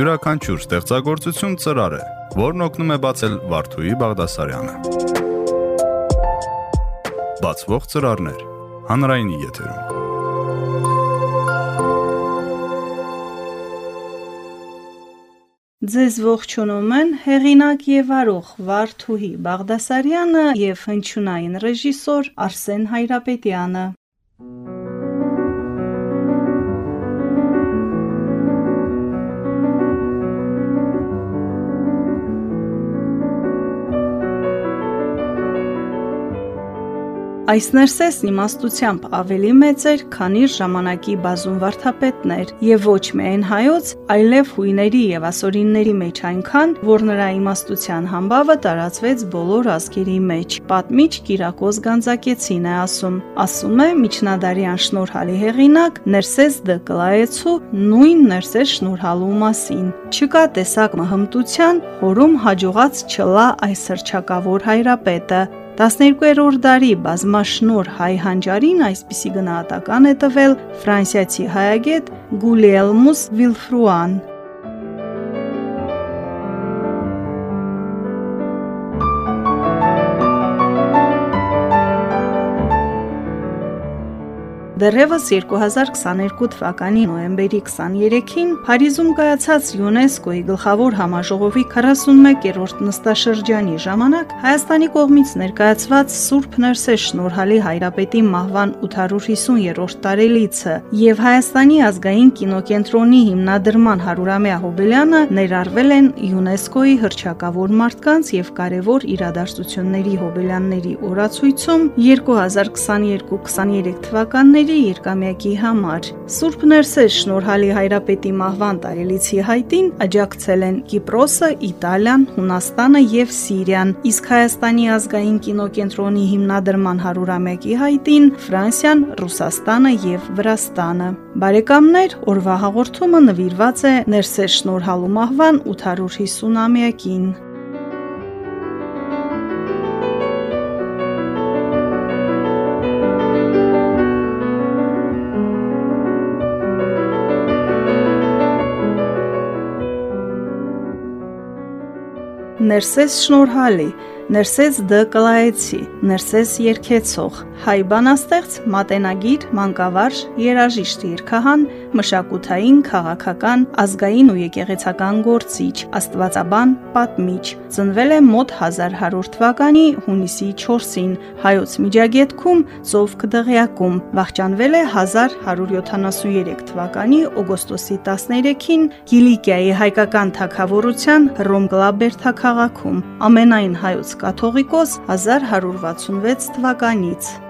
Յուրաքանչյուր ստեղծագործություն ծրար է, որն օգնում է բացել Վարդուհի Բաղդասարյանը։ Բացվող ծրարներ հանրայինի եթերում։ Ձեզ ողջունում են հեղինակ եւ արող Վարդուհի Բաղդասարյանը եւ հնչյունային ռեժիսոր Արսեն Հայրապետյանը։ Այս ներսեսն իմաստությամբ ավելի մեծ էր, քան իր ժամանակի բազում վարդապետներ, եւ ոչ միայն հայոց, այլև հույների եւ ասորինների մեջ այնքան, որ նրա իմաստության համբավը տարածվեց բոլոր ազգերի մեջ։ Պատմիչ Կիրակոս Գանձակեցին է ասում. ասում է միջնադարյան շնորհալի հեղինակ Ներսես Դ. Կլայեցու նույն Ներսես շնորհալու մասին։ Չկա տեսակ մհմտության, որում հաջողած չլա այս հրճակավոր հայրապետը, 12-րդ դարի բազմաշնոր հայ հանճարին այսպիսի գնահատական է տվել ֆրանսիացի հայագետ Գուլիելմուս Վիլֆրուան։ Դեռևս 2022 թվականի նոյեմբերի 23-ին Փարիզում կայացած ՅՈՒՆԵՍԿՕ-ի գլխավոր համաժողովի 41-րդ նստաշրջանի ժամանակ Հայաստանի կողմից ներկայացված Սուրբ Ներսես Շնորհալի Հայրապետի մահվան 850-րդ տարելիցը եւ Հայաստանի ազգային կինոկենտրոնի հիմնադրման 100-ամյա հոբելյանը ներառվել են ՅՈՒՆԵՍԿՕ-ի հրճակավոր մարդկանց եւ կարևոր իրադարձությունների հոբելյանների օրացույցում 2022-23 թվականների Հայրերի երկամյակի համար։ Սուրբ Ներսես շնորհալի հայրապետի մահվան տարելիցի հայտին աջակցել են Կիպրոսը, Իտալիան, Հունաստանը եւ Սիրիան, իսկ Հայաստանի ազգային կինոկենտրոնի հիմնադրման 100-ամյակի հայտին Ֆրանսիան, Ռուսաստանը եւ Վրաստանը։ Բարեկամներ, օրվա հաղորդումը նվիրված է Ներսես շնորհալու մահվան 850-ամյակին։ Ներսես շնորհալի, Ներսես Դ. Կլայեցի, Ներսես Երկեցող, հայ բանաստեղծ, մատենագիր, մանկավարժ, երաժիշտ երգահան, մշակութային, քաղաքական, ազգային ու եկեղեցական գործիչ, աստվածաբան, պատմիչ։ Ծնվել է մոտ 1100 թվականի հունիսի 4-ին հայոց Միջագետքում, Ծովք դղյակում։ Վախճանվել է 1173 թվականի օգոստոսի 13-ին Կիլիկիայի հայկական թագավորության Ռոմգլաբեր քաղաքում։ Ամենայն հայոց կաթողիկոս 1166 թվականից։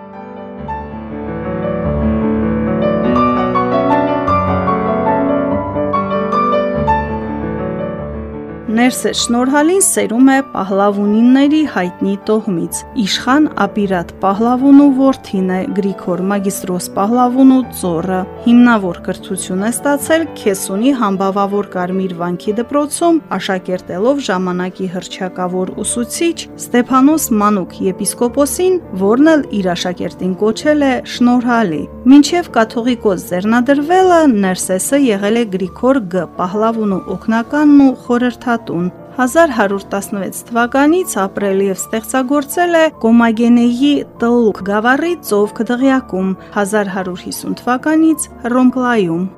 Ներսես Շնորհալին սերում է Պահլավունինների հայտնի տոհմից։ Իշխան Ապիրատ Պահլավունու որդին է Գրիգոր Մագիստրոս Պահլավունու ծորը։ Հիմնավոր կրթություն է ստացել Քեսունի համբավավոր Կարմիր վանքի դպրոցում, աշակերտելով ժամանակի հրճակավոր ուսուցիչ Ստեփանոս Մանուկ եպիսկոպոսին, որն էլ իր աշակերտին կոչել է Շնորհալի։ Մինչև կաթողիկոս ձեռնադրվելը Ներսեսը եղել է Գրիգոր Գ. Պահլավունու օկնականն ու խորհրդատու տուն 1116 թվականից ապրել եւ ստեղծագործել է Կոմագենեի Տլուկ գավառի ծովք դղյակում 1150 թվականից Ռոմկլայում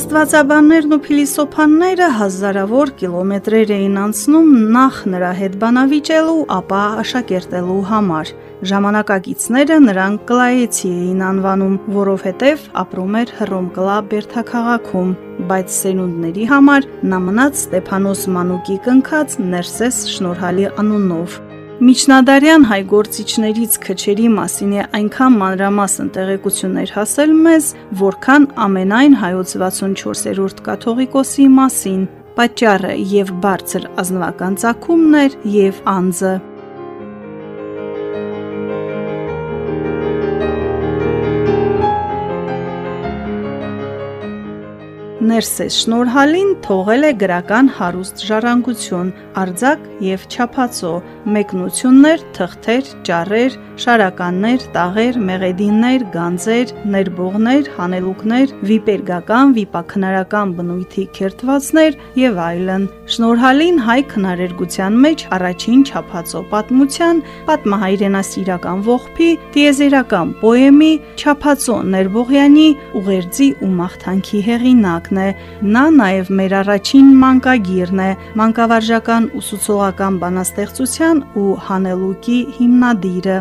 Աստվածաբաններն ու փիլիսոփանները հազարավոր կիլոմետրեր էին անցնում նախ նրա հետ բանավիճելու, ապա աշակերտելու համար։ Ժամանակակիցները նրան Կլայեցի էին անվանում, որովհետև ապրում էր Հռոմկլա Բերթաքաղաքում, բայց սերունդների համար նա մնաց Ստեփանոս Մանուկի կնքած Ներսես շնորհալի անունով։ Միջնադարյան հայ գործիչներից քչերի մասին է այնքան մանրամասն տեղեկություններ հասել մեզ, որքան ամենայն հայոց 64-րդ կաթողիկոսի մասին։ Պատճառը եւ բարձր ազնվական ցակումն էր եւ անձը։ Ներսես Շնորհալին թողել է գրական հարուստ ժառանգություն, արձակ եւ չափածո, մեկնություններ, թղթեր, ճառեր, շարականներ, տաղեր, մեղեդիններ, գանձեր, ներբողներ, հանելուկներ, վիպերգական, վիպակնարական բնույթի քերթվածներ եւ այլն։ Շնորհալին հայ քնարերգության մեջ առաջին չափածո պատմության, պատմահայրենասիրական ողբի, տիեզերական պոեմի, չափածո Ներբողյանի ուղերձի ու մաղթանքի հեղինակն է։ Նա նաև մեր առաջին մանկագիրն է, մանկավարժական ուսուցողական բանաստեղծության ու հանելուկի հիմնադիրը։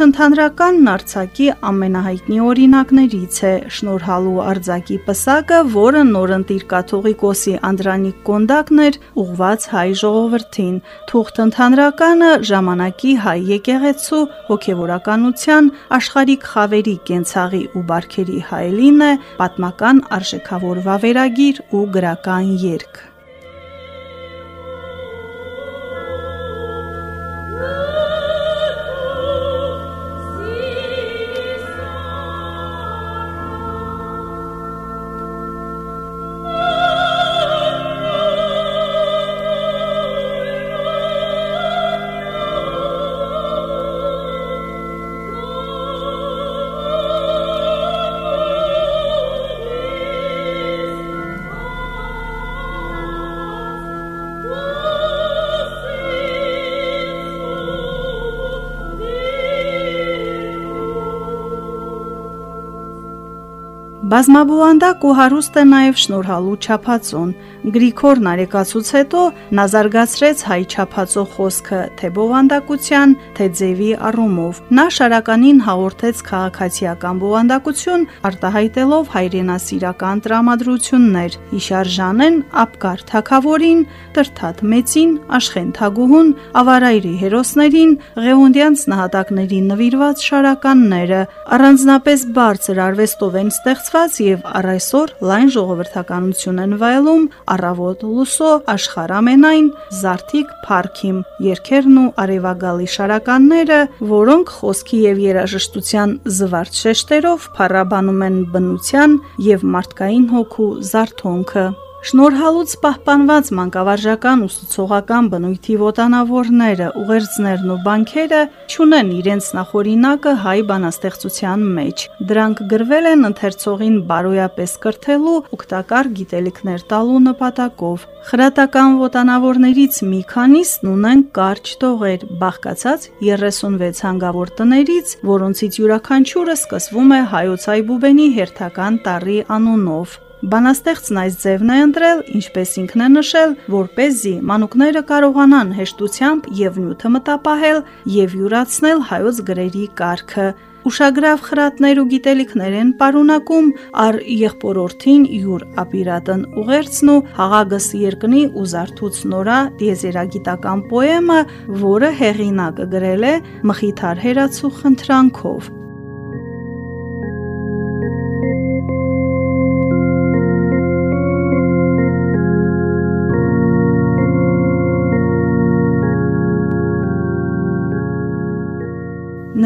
Թուղթընդհանրականն արձակի ամենահայտնի օրինակներից է շնորհալու արձակի պսակը, որը նորընտիր կաթողիկոսի Անդրանիկ Կոնդակն էր ուղված հայ ժողովրդին։ Թուղթընդհանրականը ժամանակի հայ եկեղեցու հոգևորականության աշխարհիկ խավերի կենցաղի ու բարքերի հայելին է, պատմական արժեքավոր վավերագիր ու գրական երգ։ Բազմաբովանդակ ու հարուստ է նաև շնորհալու չափածուն։ Գրիգոր Նարեկացուց հետո նա զարգացրեց հայ չափածո խոսքը թե բովանդակության, թե ձևի առումով։ Նա շարականին հաղորդեց քաղաքացիական բովանդակություն, արտահայտելով հայրենասիրական տրամադրություններ՝ Հիշարժանեն, Աբկար Թագավորին, Տրթատ Մեծին, Աշխեն Թագուհուն, Ավարայրի հերոսներին, Ղեոնդյանց նահատակներին նվիրված շարականները, առանձնապես բարձր արվեստով են ստեղծված ստեղծված եւ առ այսօր լայն ժողովրդականություն են վայելում առավոտ լուսո աշխարհամենայն զարթիկ Փարքիմ երկերն ու արևագալի շարականները, որոնք խոսքի եւ երաժշտության զվարճ շեշտերով փառաբանում են բնության եւ մարդկային հոգու զարթոնքը։ Շնորհալուց պահպանված մանկավարժական ուսուցողական բնույթի ոտանավորները, ուղերձներն ու բանքերը ճունեն իրենց նախորինակը հայ բանաստեղծության մեջ։ Դրանք գրվել են ընթերցողին բարոյապես կրթելու, օգտակար գիտելիքներ տալու նպատակով։ Խրատական ոտանավորներից մի քանիսն ունեն կարճ տողեր, բաղկացած 36 հանգավոր տներից, որոնցից յուրաքանչյուրը սկսվում է հայոց այբուբենի հերթական տառի անունով։ Բանաստեղծն այս ձևն է ընտրել, ինչպես ինքն է նշել, որ เป զի մանուկները կարողանան հեշտությամբ եւ նյութը մտապահել եւ յուրացնել հայոց գրերի կարգը։ Ուշագրավ խրատներ ու գիտելիքներ են պարունակում առ եղբորորդին յուր ապիրատն ուղերձն ու հաղագս երկնի ու զարթուց նորա դիեզերագիտական պոեմը, որը հեղինակը գրել է Մխիթար Հերացու խնդրանքով։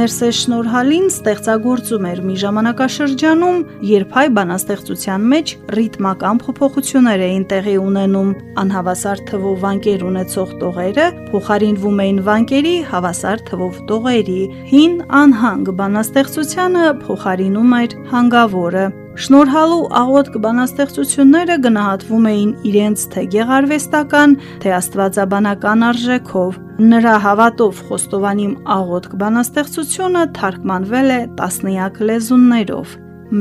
Ներսես Շնորհալին ստեղծագործում էր մի ժամանակաշրջանում, երբ հայ բանաստեղծության մեջ ռիթմական փոփոխություններ էին տեղի ունենում։ Անհավասար թվով վանկեր ունեցող տողերը փոխարինվում էին վանկերի հավասար թվով տողերի։ Հին անհանգ բանաստեղծությանը փոխարինում էր հանգավորը։ Շնորհալու աղոտ բանաստեղծությունները գնահատվում էին իրենց թե գեղարվեստական, թե աստվածաբանական արժեքով։ Նրա հավատով Խոստովանիմ աղոթք բանաստեղծությունը թարգմանվել է տասնյակ լեզուններով։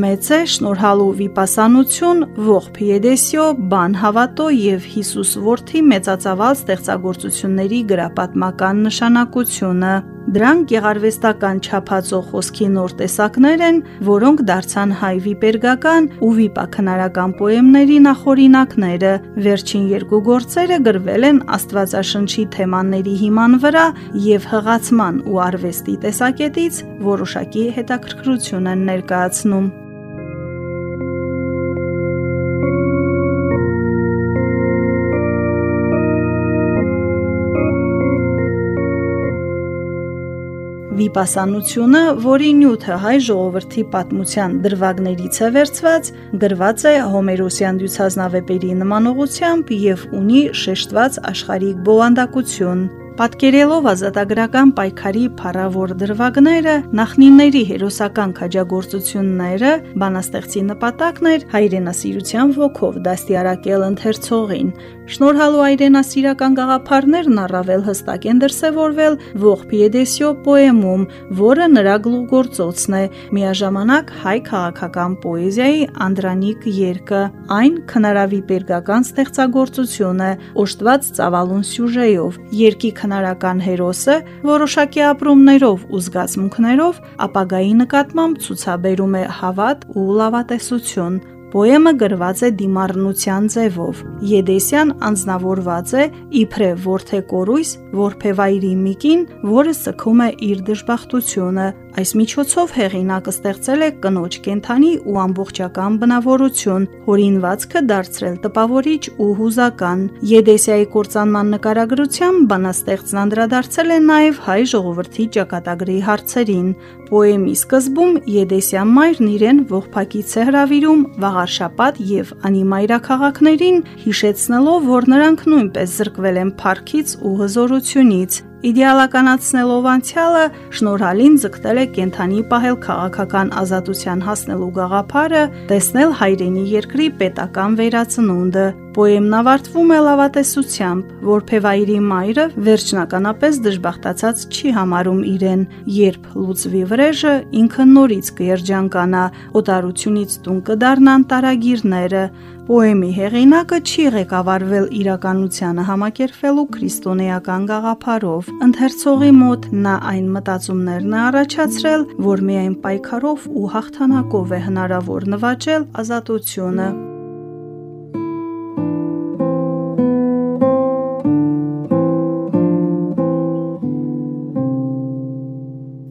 Մեծ է շնորհալու վիպասանություն ողբ Եդեսիո, բան հավատո եւ Հիսուս որդի մեծածավալ ստեղծագործությունների գրապատմական նշանակությունը։ Դրանք գեղարվեստական չափածո խոսքի նոր տեսակներ են, որոնք դարձան հայ վիպերգական ու վիպակնարական պոեմների նախորինակները։ Վերջին երկու գործերը գրվել են Աստվածաշնչի թեմաների հիման վրա եւ հղացման ու արվեստի տեսակետից որոշակի հետաքրքրություն են ներկայացնում։ Վիպասանությունը, որի նյութը հայ ժողովրդի պատմության դրվագներից է վերցված, գրված է Հոմերոսյան դյուցազնավեպերի նմանողությամբ եւ ունի շեշտված աշխարհիկ բովանդակություն։ Պատկերելով ազատագրական պայքարի փառավոր դրվագները, նախնիների հերոսական քաջագործությունները, բանաստեղծի նպատակն էր հայրենասիրության ոգով դաստիարակել ընթերցողին, Շնորհալու այրենասիրական գաղափարներն առավել հստակ են դրսևորվել ողբ Եդեսիո պոեմում, որը նրա գլուխգործոցն է, միաժամանակ հայ քաղաքական պոեզիայի անդրանիկ երկը։ Այն քնարավի պերգական ստեղծագործություն է, օժտված ծավալուն սյուժեով։ Երկի քնարական հերոսը որոշակի ապրումներով ու զգացմունքներով ապագայի նկատմամբ ցուցաբերում է հավատ ու լավատեսություն։ Պոեմը գրված է դիմառնության ձևով։ Եդեսյան անznավորված է իբրև որթե կորույս, որփևայրի միկին, որը սքում է իր դժբախտությունը, Այս միջոցով հեղինակը ստեղծել է կնոջ կենթանի ու ամբողջական բնավորություն, հորինվածքը դարձրել տպավորիչ ու հուզական։ Եդեսիայի կործանման նկարագրությամբ բանաստեղծն անդրադարձել է նաև հայ ժողովրդի ճակատագրի հարցերին։ Պոեմի սկզբում Եդեսյան մայրն իրեն ողբակից է հravirում Վաղարշապատ եւ Անիմայրաքաղաքներին, հիշեցնելով, որ նրանք նույնպես զրկվել են փառքից ու հզորությունից։ Իդեալականացնելով անցյալը, շնորհալին ձգտել է կենթանի պահել քաղաքական ազատության հասնելու գաղափարը, տեսնել հայրենի երկրի պետական վերածնունդը։ Պոեմն ավարտվում է լավատեսությամբ, որ Փևայրի մայրը վերջնականապես դժբախտացած չի համարում իրեն, երբ լուծվի վրեժը ինքը նորից կերջանկանա, օտարությունից տուն կդառնան տարագիրները, Պոեմի հեղինակը չի ղեկավարվել իրականությանը համակերպվելու քրիստոնեական գաղափարով։ Ընթերցողի մոտ նա այն մտածումներն է առաջացրել, որ միայն պայքարով ու հաղթանակով է հնարավոր նվաճել ազատությունը։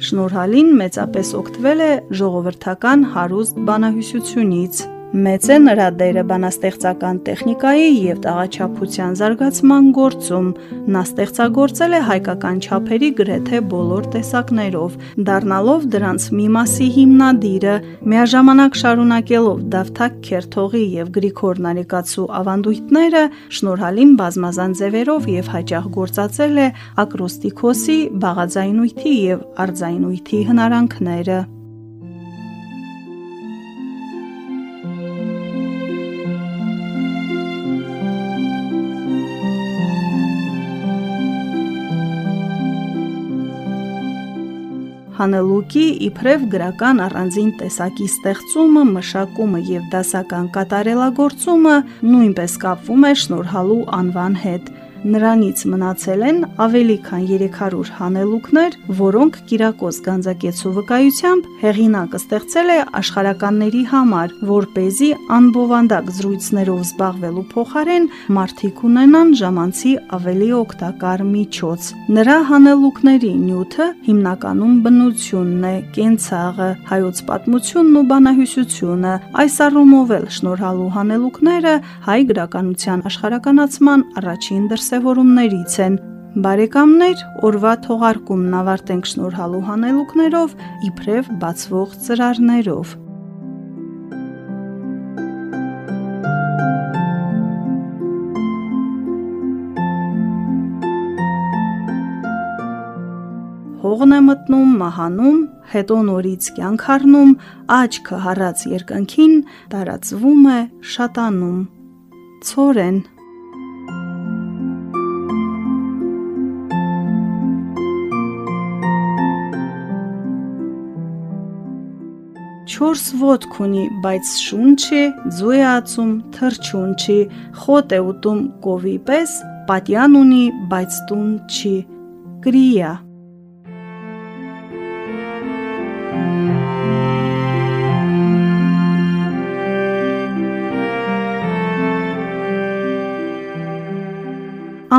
Շնորհալին մեծապես օգտվել է ժողովրդական հարուստ բանահյուսությունից Մեծ է նրա դերը բանաստեղծական տեխնիկայի եւ տաղաչափության զարգացման գործում։ Նա ստեղծագործել է հայկական չափերի գրեթե բոլոր տեսակներով, դառնալով դրանց մի մասի հիմնադիրը, միաժամանակ շարունակելով Դավթակ Քերթողի եւ Գրիգոր Նարեկացու ավանդույթները, շնորհալին բազմազան ձևերով եւ հաճախ գործածել է ակրոստիկոսի, բաղաձայնույթի եւ արձայնույթի հնարանքները։ հանելուկի իբրև գրական առանձին տեսակի ստեղծումը, մշակումը եւ դասական կատարելագործումը նույնպես կապվում է շնորհալու անվան հետ։ Նրանից մնացել են ավելի քան 300 հանելուկներ, որոնք Կիրակոս Գանձակեցու վկայությամբ հեղինակը ստեղծել է աշխարականների համար, որ เป զի անբովանդակ զրույցներով զբաղվելու փոխարեն մարդիկ ունենան ժամանցի ավելի օգտակար միջոց։ Նրա հանելուկների նյութը հիմնականում բնությունն է, կենցաղը, հայոց պատմությունն ու բանահյուսությունը։ Այս առումով էլ շնորհալու հանելուկները հայ գրականության աշխարականացման առաջին դրս դրսևորումներից են։ Բարեկամներ, օրվա թողարկումն ավարտենք շնորհալու հանելուկներով, իբրև բացվող ծրարներով։ հողն է մտնում, մահանում, հետո նորից կյանք առնում, աչքը հառած երկնքին տարածվում է, շատանում։ Ցորեն 4 ոտք ունի, բայց շունչ է, ձու է ածում, թրջուն չի, խոտ է ուտում կովի պես, պատյան ունի, բայց տուն չի։ Կրիա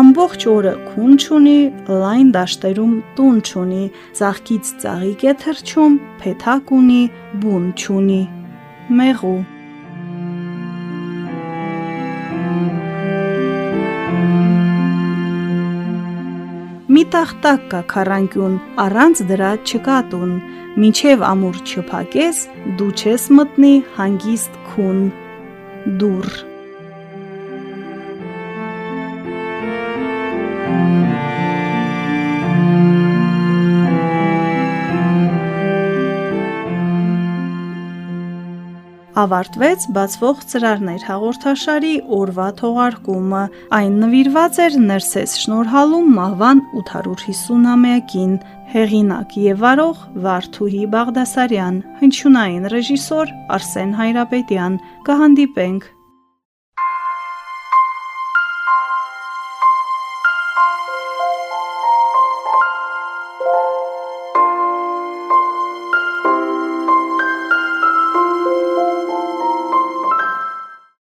Ամբողջ օրը քուն չունի, լայն դաշտերում տուն չունի, ծաղկից ծաղիկ է թրջում, փեթակ ունի, բուն չունի։ Մեղու Մի տախտակ կա քարանկյուն, առանց դրա չկա տուն, Մինչև ամուր չփակես, դու չես մտնի հանգիստ քուն։ Դուր ավարտվեց բացվող ծրարներ հաղորդաշարի օրվա թողարկումը։ Այն նվիրված էր Ներսես Շնորհալում մահվան 850-ամյակին։ Հեղինակ եւ վարող Վարդուհի Բաղդասարյան, հնչյունային ռեժիսոր Արսեն Հայրապետյան։ Կհանդիպենք